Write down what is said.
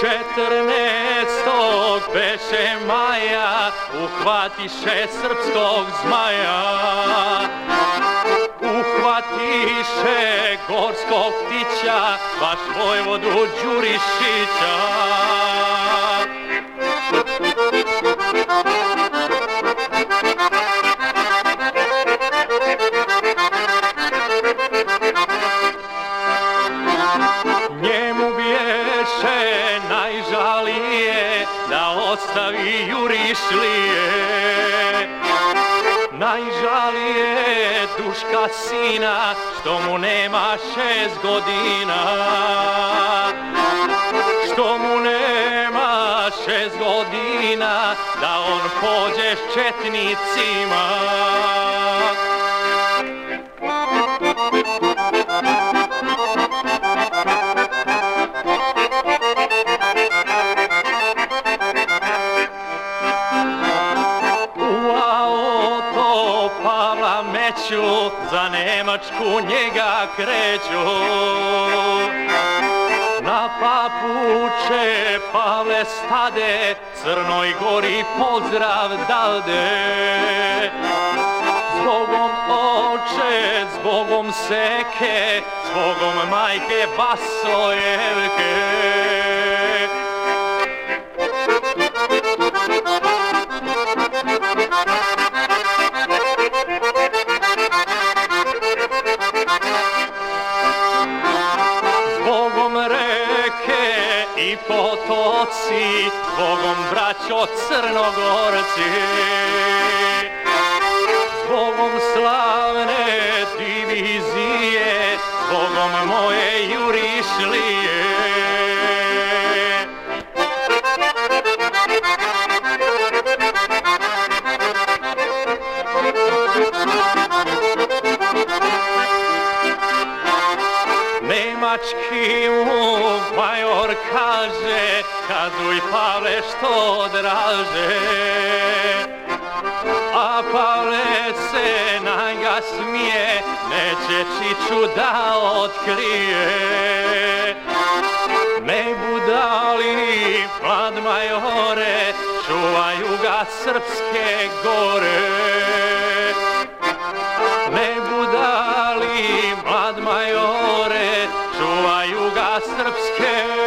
Četrnestog beše maja, uhvatiše srpskog zmaja. Uhvatiše gorskog ptića, vaš vojvodu Đurišića. Ostavi jurišlije. Najžalije duška sina što mu nema šest godina. Što mu nema šest godina da on pođe s četnicima. Meću, za Nemačku njega kreću. Na papuče Pavle stade, Crnoj gori pozdrav dalde. Zbogom oče, zbogom seke, zbogom majke Basojevke. I potoci, Zbogom braćo crnogorci. Zbogom slavne divizije, Zbogom moje jurišlije. Nemački mu major kaže, kazuj Pavle što draže. A Pavle se na njega smije, neće Čiču da otkrije. Ne budali, mlad majore, čuvaju ga srpske gore. Ne budali, mlad majore, čuvaju ga srpske